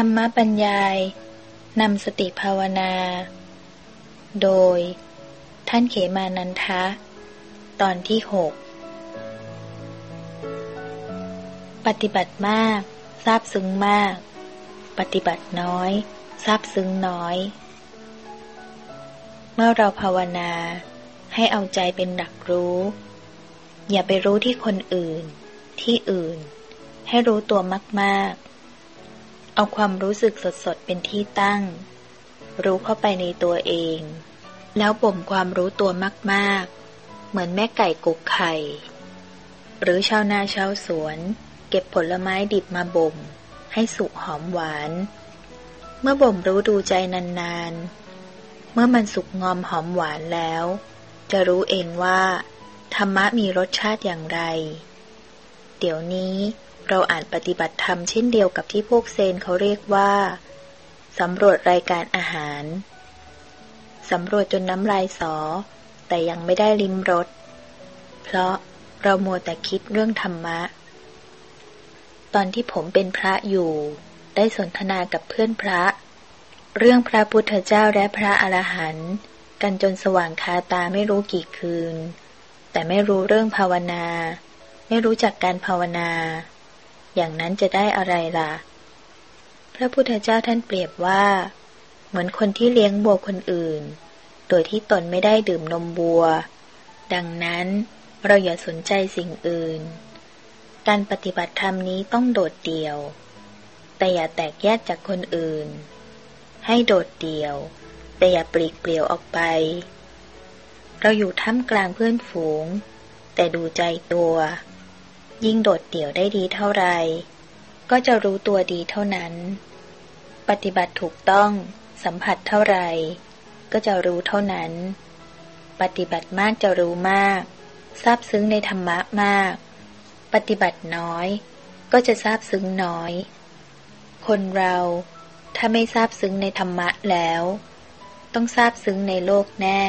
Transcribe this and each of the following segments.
รรมบรรยายนำสติภาวนา โดย ท่านเขมานันทะ ตอนที่หกปฏิบัติมากทราบซึ้งมาก ปฏิบัติน้อยทราบซึ้งน้อย เมื่อเราภาวนาให้เอาใจเป็นหลักรู้ อย่าไปรู้ที่คนอื่น ที่อื่น ให้รู้ตัวมากๆ เอาความรู้สึกสดๆเป็นที่ตั้ง รู้เข้าไปในตัวเอง แล้วบ่มความรู้ตัวมากๆ เหมือนแม่ไก่กุกไข่ หรือชาวนาชาวสวน เก็บผลไม้ดิบมาบ่ม ให้สุกหอมหวาน เมื่อบ่มรู้ดูใจนานๆ เมื่อมันสุกงอมหอมหวานแล้ว จะรู้เองว่า ธรรมะมีรสชาติอย่างไร เดี๋ยวนี้ เราอ่านปฏิบัติธรรมเช่นเดียวกับที่พวกเซนเขาเรียกว่าสำรวจรายการอาหาร สำรวจจนน้ำลายสอ แต่ยังไม่ได้ลิ้มรส เพราะเราโมแต่คิดเรื่องธรรมะ ตอนที่ผมเป็นพระอยู่ ได้สนทนากับเพื่อนพระ เรื่องพระพุทธเจ้าและพระอรหันต์กันจนสว่างคาตาไม่รู้กี่คืน แต่ไม่รู้เรื่องภาวนา ไม่รู้จักการภาวนา อย่างนั้นจะได้อะไรล่ะ พระพุทธเจ้าท่านเปรียบว่า เหมือนคนที่เลี้ยงบัวคนอื่น โดยที่ตนไม่ได้ดื่มนมบัว ดังนั้นเราอย่าสนใจสิ่งอื่น การปฏิบัติธรรมนี้ต้องโดดเดี่ยว แต่อย่าแตกแยกจากคนอื่น ให้โดดเดี่ยว แต่อย่าปลีกเปลี่ยวออกไป เราอยู่ท่ามกลางเพื่อนฝูง แต่ดูใจตัว ยิ่งโดดเดี่ยวได้ดีเท่าไร ก็จะรู้ตัวดีเท่านั้น ปฏิบัติถูกต้องสัมผัสเท่าไร ก็จะรู้เท่านั้น ปฏิบัติมากจะรู้มากทราบซึ้งในธรรมะมาก ปฏิบัติน้อย ก็จะทราบซึ้งน้อย คนเราถ้าไม่ทราบซึ้งในธรรมะแล้ว ต้องทราบซึ้งในโลกแน่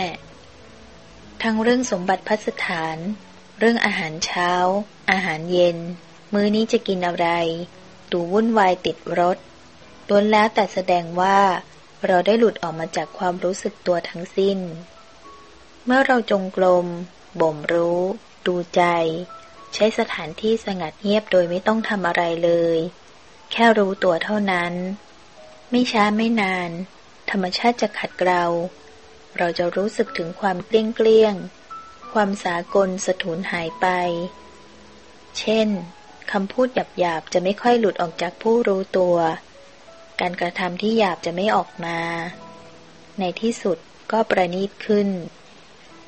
ทั้งเรื่องสมบัติพัสถาน เรื่องอาหารเช้า อาหารเย็น มื้อนี้จะกินอะไรดูวุ่นวายติดรถล้วนแล้วแต่แสดงว่า เราได้หลุดออกมาจากความรู้สึกตัวทั้งสิ้น เมื่อเราจงกรมบ่มรู้ ดูใจ ใช้สถานที่สงัดเงียบโดยไม่ต้องทำอะไรเลย แค่รู้ตัวเท่านั้น ไม่ช้าไม่นาน ธรรมชาติจะขัดเกลาเราจะรู้สึกถึงความเกลี้ยงเกลี้ยง ความสากลสถุนหายไป เช่นคำพูดหยาบๆจะไม่ค่อยหลุดออกจากผู้รู้ตัว การกระทำที่หยาบจะไม่ออกมา ในที่สุดก็ประณีตขึ้น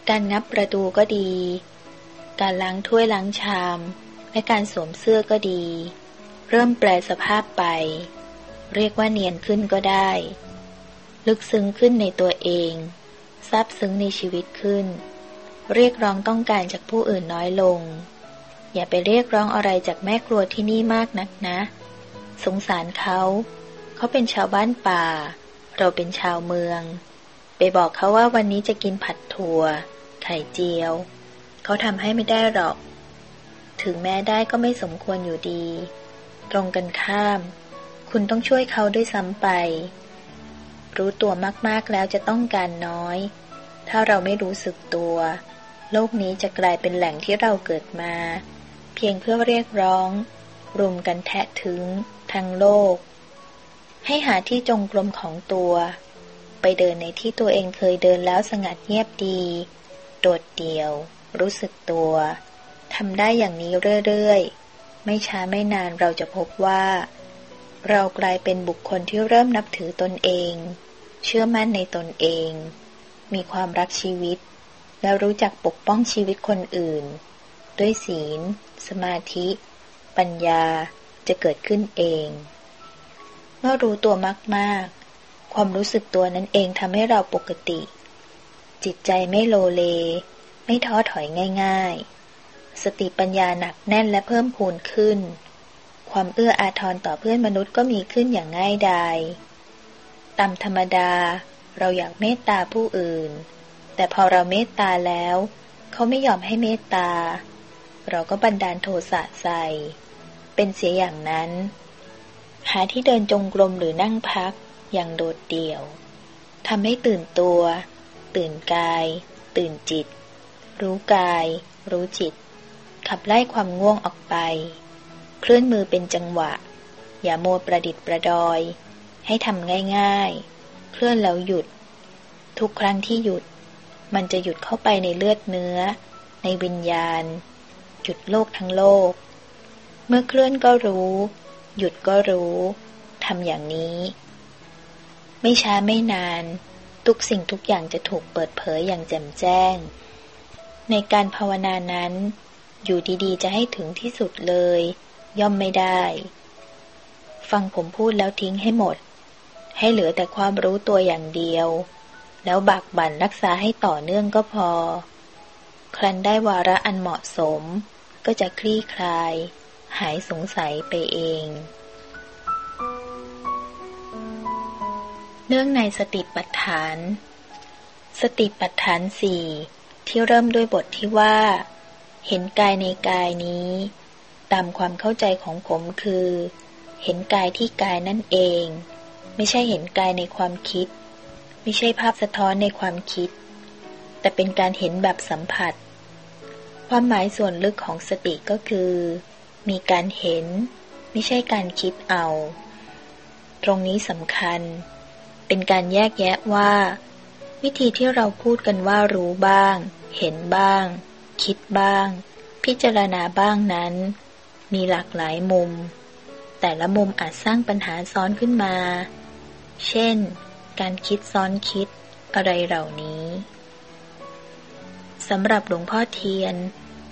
การงับประตูก็ดี การล้างถ้วยล้างชาม และการสวมเสื้อก็ดี เริ่มแปลสภาพไป เรียกว่าเนียนขึ้นก็ได้ ลึกซึ้งขึ้นในตัวเองซาบซึ้งในชีวิตขึ้น เรียกร้องต้องการจากผู้อื่นน้อยลง อย่าไปเรียกร้องอะไรจากแม่ครัวที่นี่มากนักนะ สงสารเขา เขาเป็นชาวบ้านป่า เราเป็นชาวเมือง ไปบอกเขาว่าวันนี้จะกินผัดถั่ว ไข่เจียว เขาทำให้ไม่ได้หรอก ถึงแม้ได้ก็ไม่สมควรอยู่ดี ตรงกันข้าม คุณต้องช่วยเขาด้วยซ้ำไป รู้ตัวมากๆแล้วจะต้องการน้อยถ้าเราไม่รู้สึกตัว โลกนี้จะกลายเป็นแหล่งที่เราเกิดมา เพียงเพื่อเรียกร้อง รุมกันแทะถึงทั้งโลก ให้หาที่จงกรมของตัว ไปเดินในที่ตัวเองเคยเดินแล้วสงัดเงียบดี โดดเดี่ยว รู้สึกตัวทำได้อย่างนี้เรื่อยๆ ไม่ช้าไม่นานเราจะพบว่า เรากลายเป็นบุคคลที่เริ่มนับถือตนเอง เชื่อมั่นในตนเอง มีความรักชีวิต แล้วรู้จักปกป้องชีวิตคนอื่น ด้วยศีล สมาธิ ปัญญาจะเกิดขึ้นเอง เมื่อรู้ตัวมากๆ ความรู้สึกตัวนั้นเองทำให้เราปกติ จิตใจไม่โลเล ไม่ท้อถอยง่าย ๆ สติปัญญาหนักแน่นและเพิ่มพูนขึ้น ความเอื้ออาทรต่อเพื่อนมนุษย์ก็มีขึ้นอย่างง่ายดาย ตามธรรมดาเราอยากเมตตาผู้อื่น แต่พอเราเมตตาแล้ว เขาไม่ยอมให้เมตตา เราก็บันดาลโทสะใส่ เป็นเสียอย่างนั้น หาที่เดินจงกรมหรือนั่งพักอย่างโดดเดี่ยวทำให้ตื่นตัว ตื่นกาย ตื่นจิต รู้กาย รู้จิต ขับไล่ความง่วงออกไป เคลื่อนมือเป็นจังหวะ อย่าโมประดิษฐ์ประดอย ให้ทำง่ายๆ เคลื่อนแล้วหยุด ทุกครั้งที่หยุด มันจะหยุดเข้าไปในเลือดเนื้อ ในวิญญาณ หยุดโลกทั้งโลก เมื่อเคลื่อนก็รู้ หยุดก็รู้ทำอย่างนี้ ไม่ช้าไม่นาน ทุกสิ่งทุกอย่างจะถูกเปิดเผยอย่างแจ่มแจ้ง ในการภาวนานั้น อยู่ดีๆ จะให้ถึงที่สุดเลย ย่อมไม่ได้ ฟังผมพูดแล้วทิ้งให้หมด ให้เหลือแต่ความรู้ตัวอย่างเดียว แล้วบักบั่นรักษาให้ต่อเนื่องก็พอ ครั้นได้วาระอันเหมาะสม ก็จะคลี่คลาย หายสงสัยไปเอง เนื่องในสติปัฏฐาน สติปัฏฐานสี่ที่เริ่มด้วยบทที่ว่า เห็นกายในกายนี้ ตามความเข้าใจของผมคือ เห็นกายที่กายนั่นเอง ไม่ใช่เห็นกายในความคิด ไม่ใช่ภาพสะท้อนในความคิด แต่เป็นการเห็นแบบสัมผัส ความหมายส่วนลึกของสติก็คือ มีการเห็น ไม่ใช่การคิดเอา ตรงนี้สำคัญ เป็นการแยกแยะว่า วิธีที่เราพูดกันว่ารู้บ้าง เห็นบ้าง คิดบ้าง พิจารณาบ้างนั้น มีหลากหลายมุม แต่ละมุมอาจสร้างปัญหาซ้อนขึ้นมา เช่น การคิดซ้อนคิดอะไรเหล่านี้สำหรับหลวงพ่อเทียน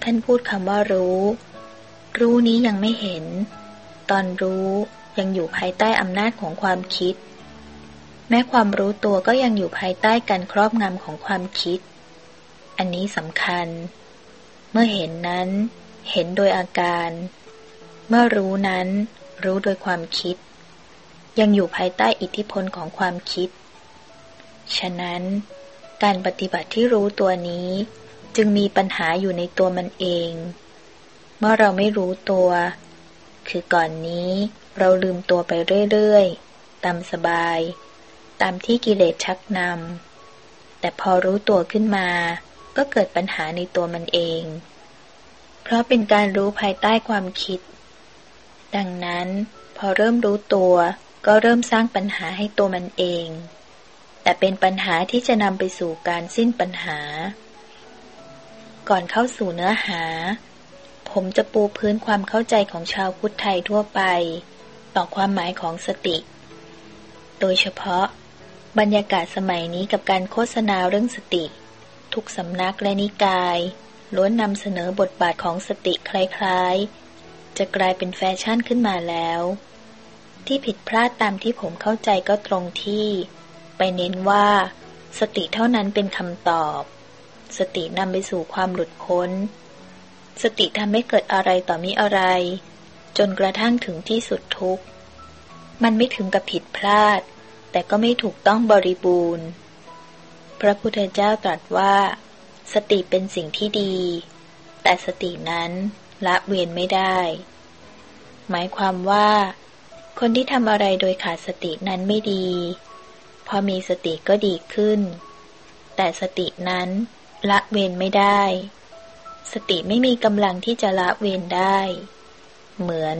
ท่านพูดคำว่ารู้ รู้นี้ยังไม่เห็น ตอนรู้ยังอยู่ภายใต้อำนาจของความคิด แม้ความรู้ตัวก็ยังอยู่ภายใต้การครอบงำของความคิด อันนี้สำคัญ เมื่อเห็นนั้น เห็นโดยอาการ เมื่อรู้นั้น รู้โดยความคิด ยังอยู่ภายใต้อิทธิพลของความคิด ฉะนั้น การปฏิบัติที่รู้ตัวนี้จึงมีปัญหาอยู่ในตัวมันเอง เมื่อเราไม่รู้ตัว คือก่อนนี้เราลืมตัวไปเรื่อยๆ ตามสบาย ตามที่กิเลสชักนำ แต่พอรู้ตัวขึ้นมา ก็เกิดปัญหาในตัวมันเอง เพราะเป็นการรู้ภายใต้ความคิด ดังนั้น พอเริ่มรู้ตัว ก็เริ่มสร้างปัญหาให้ตัวมันเอง แต่เป็นปัญหาที่จะนำไปสู่การสิ้นปัญหา ก่อนเข้าสู่เนื้อหา ผมจะปูพื้นความเข้าใจของชาวพุทธไทยทั่วไป ต่อความหมายของสติ โดยเฉพาะ บรรยากาศสมัยนี้กับการโฆษณาเรื่องสติ ทุกสำนักและนิกายล้วนนำเสนอบทบาทของสติคล้ายๆ จะกลายเป็นแฟชั่นขึ้นมาแล้ว ที่ผิดพลาดตามที่ผมเข้าใจก็ตรงที่ ไปเน้นว่า สติเท่านั้นเป็นคำตอบ สตินำไปสู่ความหลุดพ้น สติทำให้เกิดอะไรต่อมิอะไร จนกระทั่งถึงที่สุดทุกข์ มันไม่ถึงกับผิดพลาด แต่ก็ไม่ถูกต้องบริบูรณ์ พระพุทธเจ้าตรัสว่า สติเป็นสิ่งที่ดี แต่สตินั้นละเวียนไม่ได้ หมายความว่า คนที่ทำอะไรโดยขาดสตินั้นไม่ดี พอมีสติก็ดีขึ้น แต่สตินั้นละเวียนไม่ได้ สติไม่มีกำลังที่จะละเวียนได้ เหมือน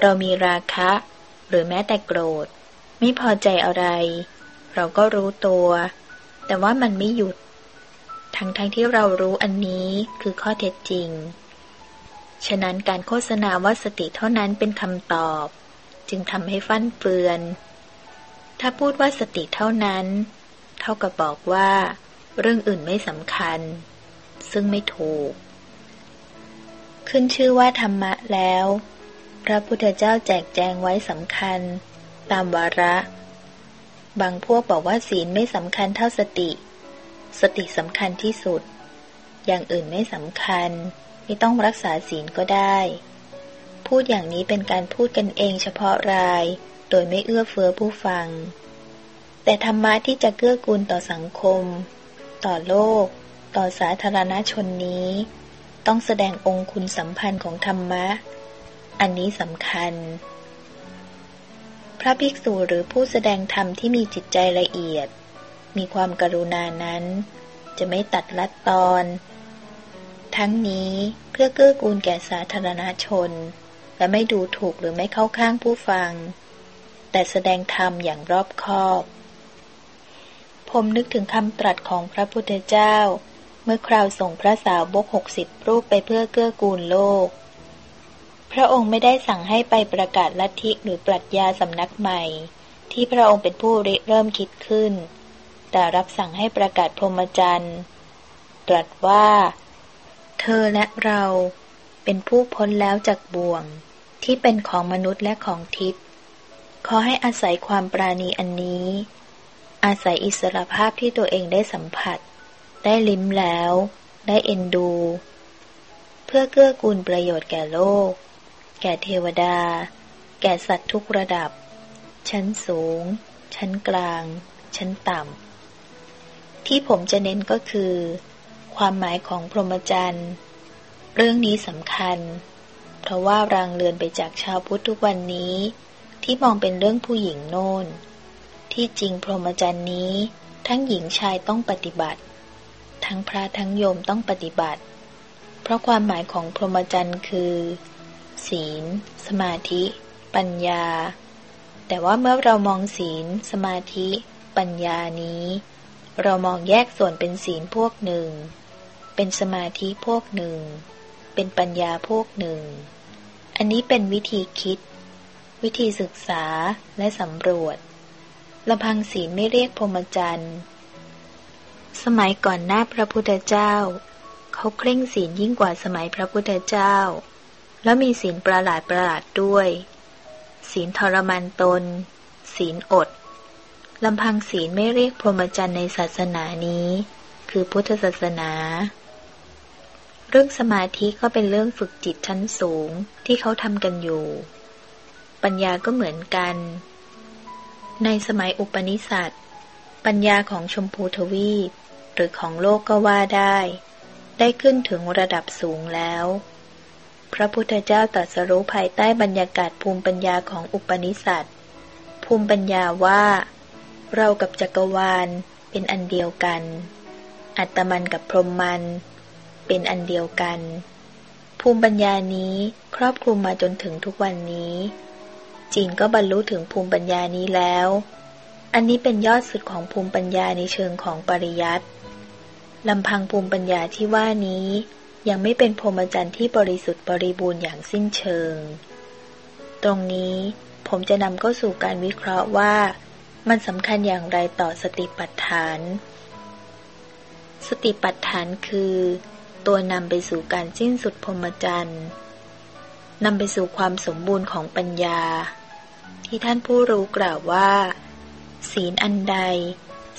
เรามีราคะ หรือแม้แต่โกรธ ไม่พอใจอะไร เราก็รู้ตัว แต่ว่ามันไม่หยุด ทั้งทั้งที่เรารู้อันนี้คือข้อเท็จจริง ฉะนั้นการโฆษณาว่าสติเท่านั้นเป็นคำตอบ จึงทำให้ฟั่นเฟือน ถ้าพูดว่าสติเท่านั้น เท่ากับบอกว่า เรื่องอื่นไม่สำคัญ ซึ่งไม่ถูก ขึ้นชื่อว่าธรรมะแล้ว พระพุทธเจ้าแจกแจงไว้สำคัญ ตามวาระ บางพวกบอกว่าศีลไม่สำคัญเท่าสติ สติสำคัญที่สุด อย่างอื่นไม่สำคัญ ไม่ต้องรักษาศีลก็ได้ พูดอย่างนี้เป็นการพูดกันเองเฉพาะราย โดยไม่เอื้อเฟื้อผู้ฟัง แต่ธรรมะที่จะเกื้อกูลต่อสังคม ต่อโลก ต่อสาธารณชนนี้ ต้องแสดงองค์คุณสัมพันธ์ของธรรมะ อันนี้สำคัญ พระภิกษุหรือผู้แสดงธรรมที่มีจิตใจละเอียด มีความกรุณานั้น จะไม่ตัดลัดตอนทั้งนี้เพื่อเกื้อกูลแก่สาธารณชน และไม่ดูถูกหรือไม่เข้าข้างผู้ฟัง แต่แสดงธรรมอย่างรอบคอบ ผมนึกถึงคำตรัสของพระพุทธเจ้า เมื่อคราวส่งพระสาวบกหกสิบรูปไปเพื่อเกื้อกูลโลก พระองค์ไม่ได้สั่งให้ไปประกาศลัทธิหรือปรัชญาสำนักใหม่ ที่พระองค์เป็นผู้ริเริ่มคิดขึ้น แต่รับสั่งให้ประกาศพรหมจรรย์ตรัสว่า เธอและเราเป็นผู้พ้นแล้วจากบ่วง ที่เป็นของมนุษย์และของทิพย์ขอให้อาศัยความปราณีอันนี้ อาศัยอิสรภาพที่ตัวเองได้สัมผัส ได้ลิ้มแล้ว ได้เอ็นดู เพื่อเกื้อกูลประโยชน์แก่โลก แก่เทวดา แก่สัตว์ทุกระดับ ชั้นสูง ชั้นกลาง ชั้นต่ำ ที่ผมจะเน้นก็คือ ความหมายของพรหมจรรย์ เรื่องนี้สำคัญ เพราะว่ารางเลือนไปจากชาวพุทธทุกวันนี้ ที่มองเป็นเรื่องผู้หญิงโน่น ที่จริงพรหมจรรย์นี้ ทั้งหญิงชายต้องปฏิบัติ ทั้งพระทั้งโยมต้องปฏิบัติ เพราะความหมายของพรหมจรรย์คือ ศีล สมาธิ ปัญญา แต่ว่าเมื่อเรามองศีล สมาธิ ปัญญานี้ เรามองแยกส่วนเป็นศีลพวกหนึ่ง เป็นสมาธิพวกหนึ่ง เป็นปัญญาพวกหนึ่ง อันนี้เป็นวิธีคิด วิธีศึกษาและสำรวจลำพังศีลไม่เรียกพรหมจรรย์สมัยก่อนหน้าพระพุทธเจ้า เขาเคร่งศีลยิ่งกว่าสมัยพระพุทธเจ้า แล้วมีศีลประหลาดประหลาดด้วย ศีลทรมานตน ศีลอดลำพังศีลไม่เรียกพรหมจรรย์ในศาสนานี้ คือพุทธศาสนา เรื่องสมาธิก็เป็นเรื่องฝึกจิตชั้นสูงที่เขาทำกันอยู่ ปัญญาก็เหมือนกัน ในสมัยอุปนิสัตปัญญาของชมพูทวีป หรือของโลกก็ว่าได้ ได้ขึ้นถึงระดับสูงแล้ว พระพุทธเจ้าตรัสรู้ภายใต้บรรยากาศภูมิปัญญาของอุปนิสัตภูมิปัญญาว่า เรากับจักรวาลเป็นอันเดียวกัน อัตมันกับพรหมมัน เป็นอันเดียวกัน ภูมิปัญญานี้ครอบคลุมมาจนถึงทุกวันนี้ จีนก็บรรลุถึงภูมิปัญญานี้แล้ว อันนี้เป็นยอดสุดของภูมิปัญญาในเชิงของปริยัติลำพังภูมิปัญญาที่ว่านี้ยังไม่เป็นพรหมจรรย์ที่บริสุทธิ์บริบูรณ์อย่างสิ้นเชิง ตรงนี้ผมจะนำเข้าสู่การวิเคราะห์ว่า มันสำคัญอย่างไรต่อสติปัฏฐาน สติปัฏฐานคือ ตัวนำไปสู่การสิ้นสุดพรหมจรรย์นำไปสู่ความสมบูรณ์ของปัญญา ที่ท่านผู้รู้กล่าวว่า ศีลอันใด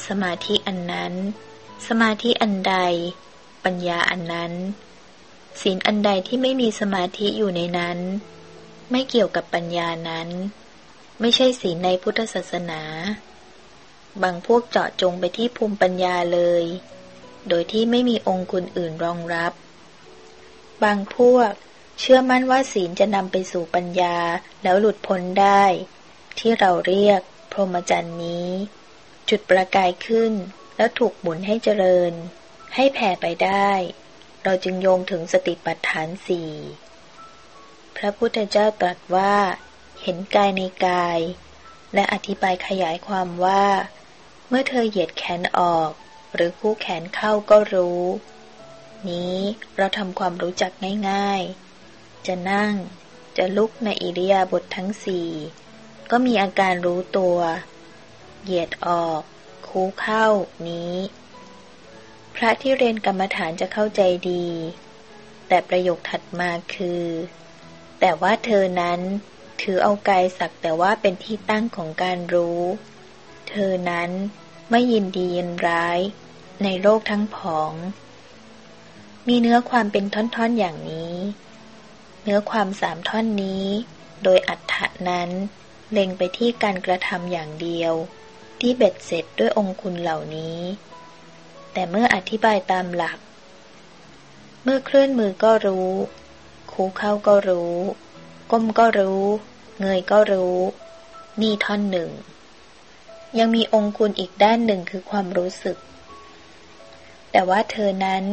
สมาธิอันนั้น สมาธิอันใด ปัญญาอันนั้น ศีลอันใดที่ไม่มีสมาธิอยู่ในนั้น ไม่เกี่ยวกับปัญญานั้น ไม่ใช่ศีลในพุทธศาสนา บางพวกเจาะจงไปที่ภูมิปัญญาเลย โดยที่ไม่มีองค์คุณอื่นรองรับ บางพวก เชื่อมั่นว่าศีลจะนำไปสู่ปัญญาแล้วหลุดพ้นได้ ที่เราเรียก พรหมจรรย์นี้ จุดประกายขึ้นแล้วถูกหมุนให้เจริญ ให้แผ่ไปได้ เราจึงโยงถึงสติปัฏฐานสี่พระพุทธเจ้าตรัสว่า เห็นกายในกาย และอธิบายขยายความว่า เมื่อเธอเหยียดแขนออก หรือคู่แขนเข้าก็รู้ นี้เราทำความรู้จักง่ายๆ จะนั่ง จะลุกในอิริยาบถททั้งสี่ก็มีอาการรู้ตัว เหยียดออก คู่เข้านี้ พระที่เรียนกรรมฐานจะเข้าใจดี แต่ประโยคถัดมาคือ แต่ว่าเธอนั้นถือเอากายสักแต่ว่าเป็นที่ตั้งของการรู้ เธอนั้นไม่ยินดียินร้าย ในโลกทั้งผอง มีเนื้อความเป็นท่อนๆอย่างนี้ เนื้อความสามท่อนนี้ โดยอัฏฐะนั้น เล็งไปที่การกระทำอย่างเดียว ที่เบ็ดเสร็จด้วยองคุณเหล่านี้ แต่เมื่ออธิบายตามหลัก เมื่อเคลื่อนมือก็รู้ คูเข้าก็รู้ ก้มก็รู้ เงยก็รู้ นี่ท่อนหนึ่งยังมีองค์คุณอีกด้านหนึ่งคือความรู้สึก แต่ว่าเธอนั้น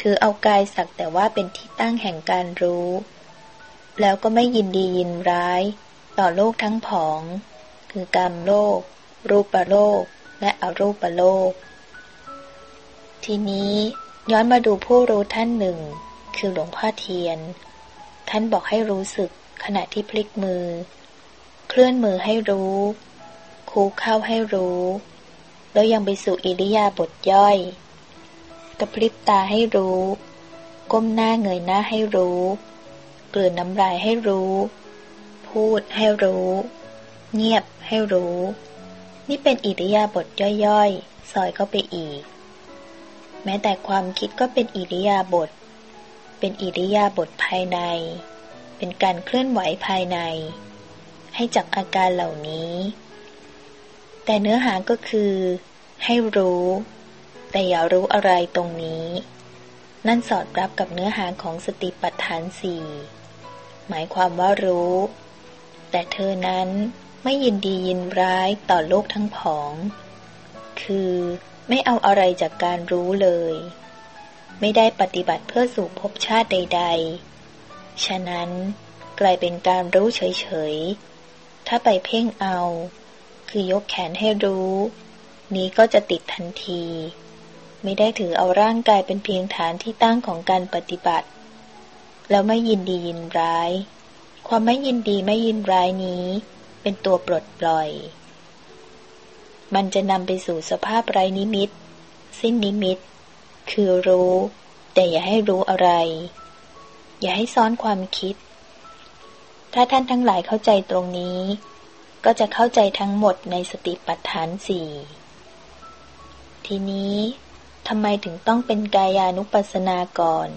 ถือเอากายสักแต่ว่าเป็นที่ตั้งแห่งการรู้ แล้วก็ไม่ยินดียินร้าย ต่อโลกทั้งผอง คือกรรมโลก รูปโลก และอรูปโลก ทีนี้ย้อนมาดูผู้รู้ท่านหนึ่ง คือหลวงพ่อเทียน ท่านบอกให้รู้สึกขณะที่พลิกมือ เคลื่อนมือให้รู้ คูเข้าให้รู้ แล้วยังไปสู่อิริยาบถย่อย กระพริบตาให้รู้ ก้มหน้าเงยหน้าให้รู้ กลืนน้ำลายให้รู้ พูดให้รู้ เงียบให้รู้ นี่เป็นอิริยาบถย่อยๆ ซอยเข้าไปอีก แม้แต่ความคิดก็เป็นอิริยาบถเป็นอิริยาบถภายใน เป็นการเคลื่อนไหวภายใน ให้จับอาการเหล่านี้ แต่เนื้อหาก็คือ ให้รู้ แต่อย่ารู้อะไรตรงนี้ นั่นสอดรับกับเนื้อหาของสติปัฏฐานสี่หมายความว่ารู้ แต่เธอนั้นไม่ยินดียินร้ายต่อโลกทั้งผอง คือไม่เอาอะไรจากการรู้เลย ไม่ได้ปฏิบัติเพื่อสู่ภพชาติใด ๆ ฉะนั้นกลายเป็นการรู้เฉย ๆ ถ้าไปเพ่งเอา คือยกแขนให้รู้ นี้ก็จะติดทันที ไม่ได้ถือเอาร่างกายเป็นเพียงฐานที่ตั้งของการปฏิบัติ แล้วไม่ยินดียินร้าย ความไม่ยินดีไม่ยินร้ายนี้ เป็นตัวปลดปล่อย มันจะนำไปสู่สภาพไร้นิมิต สิ้นนิมิต คือรู้ แต่อย่าให้รู้อะไร อย่าให้ซ้อนความคิด ถ้าท่านทั้งหลายเข้าใจตรงนี้ ก็จะเข้าใจทั้งหมดในสติปัฏฐานสี่ทีนี้ ทำไมถึงต้องเป็นกายานุปัสสนาก่อน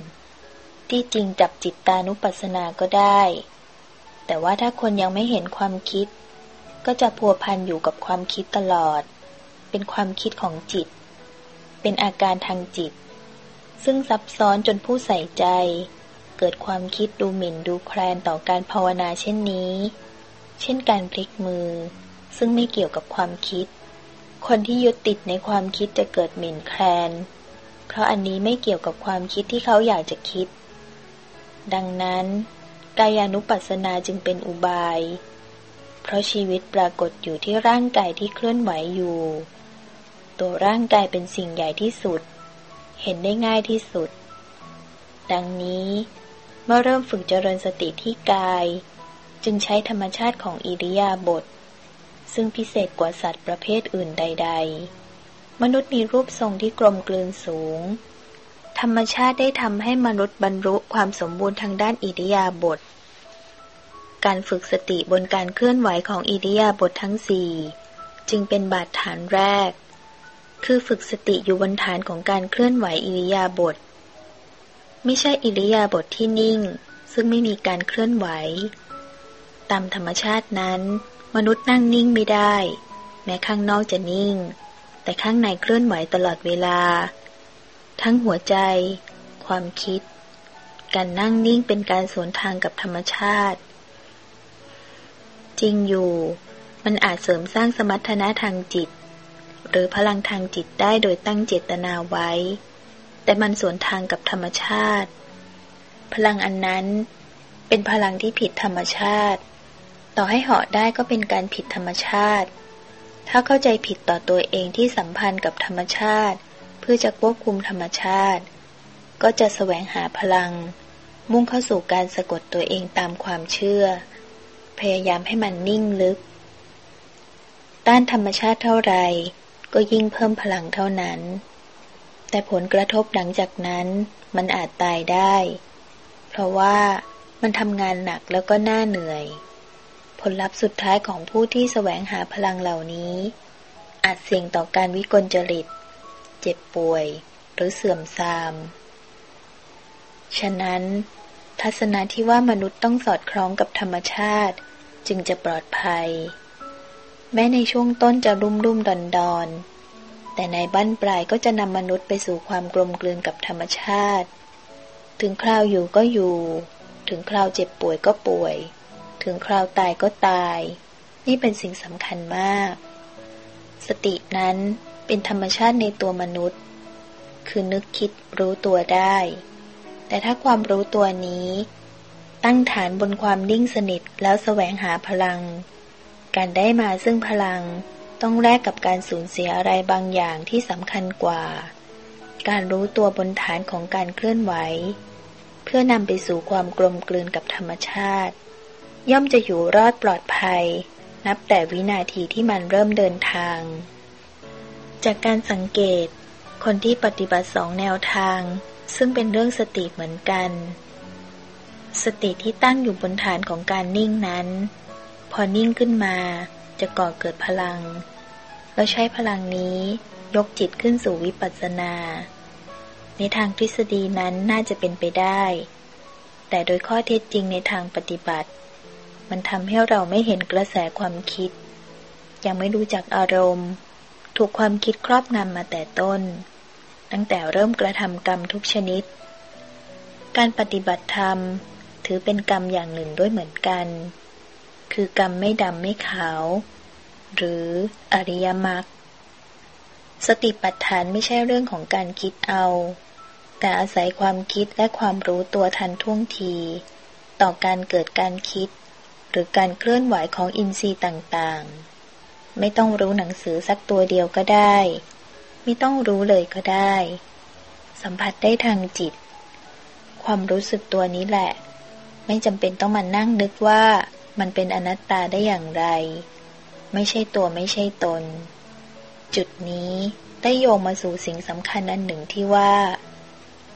ที่จริงจับจิตตานุปัสสนาก็ได้ แต่ว่าถ้าคนยังไม่เห็นความคิด ก็จะพัวพันอยู่กับความคิดตลอด เป็นความคิดของจิต เป็นอาการทางจิต ซึ่งซับซ้อนจนผู้ใส่ใจ เกิดความคิดดูหมิ่นดูแคลนต่อการภาวนาเช่นนี้ เช่นการพลิกมือ ซึ่งไม่เกี่ยวกับความคิด คนที่ยึดติดในความคิดจะเกิดหมิ่นแคลน เพราะอันนี้ไม่เกี่ยวกับความคิดที่เขาอยากจะคิด ดังนั้น กายานุปัสสนาจึงเป็นอุบาย เพราะชีวิตปรากฏอยู่ที่ร่างกายที่เคลื่อนไหวอยู่ ตัวร่างกายเป็นสิ่งใหญ่ที่สุด เห็นได้ง่ายที่สุด ดังนี้เมื่อเริ่มฝึกเจริญสติที่กาย จึงใช้ธรรมชาติของอิริยาบถ ซึ่งพิเศษกว่าสัตว์ประเภทอื่นใด ๆ มนุษย์มีรูปทรงที่กลมกลืนสูง ธรรมชาติได้ทำให้มนุษย์บรรลุความสมบูรณ์ทางด้านอิริยาบถการฝึกสติบนการเคลื่อนไหวของอิริยาบถททั้งสี่จึงเป็นบาดฐานแรก คือฝึกสติอยู่บนฐานของการเคลื่อนไหวอิริยาบถไม่ใช่อิริยาบถทที่นิ่ง ซึ่งไม่มีการเคลื่อนไหว ตามธรรมชาตินั้น มนุษย์นั่งนิ่งไม่ได้ แม้ข้างนอกจะนิ่ง แต่ข้างในเคลื่อนไหวตลอดเวลา ทั้งหัวใจ ความคิด การนั่งนิ่งเป็นการสวนทางกับธรรมชาติ จริงอยู่ มันอาจเสริมสร้างสมรรถนะทางจิต หรือพลังทางจิตได้โดยตั้งเจตนาไว้ แต่มันสวนทางกับธรรมชาติ พลังอันนั้นเป็นพลังที่ผิดธรรมชาติ ต่อให้เหาะได้ก็เป็นการผิดธรรมชาติ ถ้าเข้าใจผิดต่อตัวเองที่สัมพันธ์กับธรรมชาติ เพื่อจะควบคุมธรรมชาติ ก็จะแสวงหาพลัง มุ่งเข้าสู่การสะกดตัวเองตามความเชื่อ พยายามให้มันนิ่งลึก ต้านธรรมชาติเท่าไรก็ยิ่งเพิ่มพลังเท่านั้น แต่ผลกระทบหลังจากนั้นมันอาจตายได้ เพราะว่ามันทำงานหนักแล้วก็น่าเหนื่อย ลลัพธ์สุดท้ายของผู้ที่แสวงหาพลังเหล่านี้ อาจเสี่ยงต่อการวิกลจริต เจ็บป่วย หรือเสื่อมทราม ฉะนั้น ทัศนะที่ว่ามนุษย์ต้องสอดคล้องกับธรรมชาติ จึงจะปลอดภัย แม้ในช่วงต้นจะรุ่มรุ่มดอนดอนแต่ในบั้นปลายก็จะนำมนุษย์ไปสู่ความกลมกลืนกับธรรมชาติ ถึงคราวอยู่ก็อยู่ ถึงคราวเจ็บป่วยก็ป่วย ถึงคราวตายก็ตาย นี่เป็นสิ่งสำคัญมาก สตินั้นเป็นธรรมชาติในตัวมนุษย์ คือนึกคิดรู้ตัวได้ แต่ถ้าความรู้ตัวนี้ ตั้งฐานบนความนิ่งสนิทแล้วแสวงหาพลัง การได้มาซึ่งพลังต้องแลกกับการสูญเสียอะไรบางอย่างที่สำคัญกว่า การรู้ตัวบนฐานของการเคลื่อนไหว เพื่อนำไปสู่ความกลมกลืนกับธรรมชาติ ย่อมจะอยู่รอดปลอดภัย นับแต่วินาทีที่มันเริ่มเดินทาง จากการสังเกต คนที่ปฏิบัติสองแนวทาง ซึ่งเป็นเรื่องสติเหมือนกัน สติที่ตั้งอยู่บนฐานของการนิ่งนั้น พอนิ่งขึ้นมาจะก่อเกิดพลัง แล้วใช้พลังนี้ยกจิตขึ้นสู่วิปัสสนา ในทางทฤษฎีนั้นน่าจะเป็นไปได้ แต่โดยข้อเท็จจริงในทางปฏิบัติ มันทำให้เราไม่เห็นกระแสความคิด ยังไม่รู้จักอารมณ์ ถูกความคิดครอบงำมาแต่ต้น ตั้งแต่เริ่มกระทำกรรมทุกชนิด การปฏิบัติธรรมถือเป็นกรรมอย่างหนึ่งด้วยเหมือนกัน คือกรรมไม่ดำไม่ขาว หรืออริยมรรคสติปัฏฐานไม่ใช่เรื่องของการคิดเอา แต่อาศัยความคิดและความรู้ตัวทันท่วงที ต่อการเกิดการคิด รือการเคลื่อนไหวของอินทรีย์ต่างๆ ไม่ต้องรู้หนังสือสักตัวเดียวก็ได้ ไม่ต้องรู้เลยก็ได้ สัมผัสได้ทางจิต ความรู้สึกตัวนี้แหละ ไม่จำเป็นต้องมานั่งนึกว่ามันเป็นอนัตตาได้อย่างไร ไม่ใช่ตัวไม่ใช่ตน จุดนี้ได้โยงมาสู่สิ่งสำคัญอันหนึ่งที่ว่า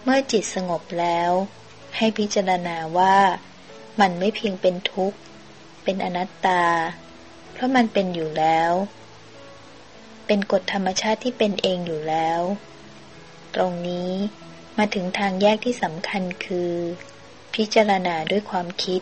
เมื่อจิตสงบแล้ว ให้พิจารณาว่ามันไม่เพียงเป็นทุกข์ เป็นอนัตตา เพราะมันเป็นอยู่แล้ว เป็นกฎธรรมชาติที่เป็นเองอยู่แล้ว ตรงนี้มาถึงทางแยกที่สำคัญคือ พิจารณาด้วยความคิด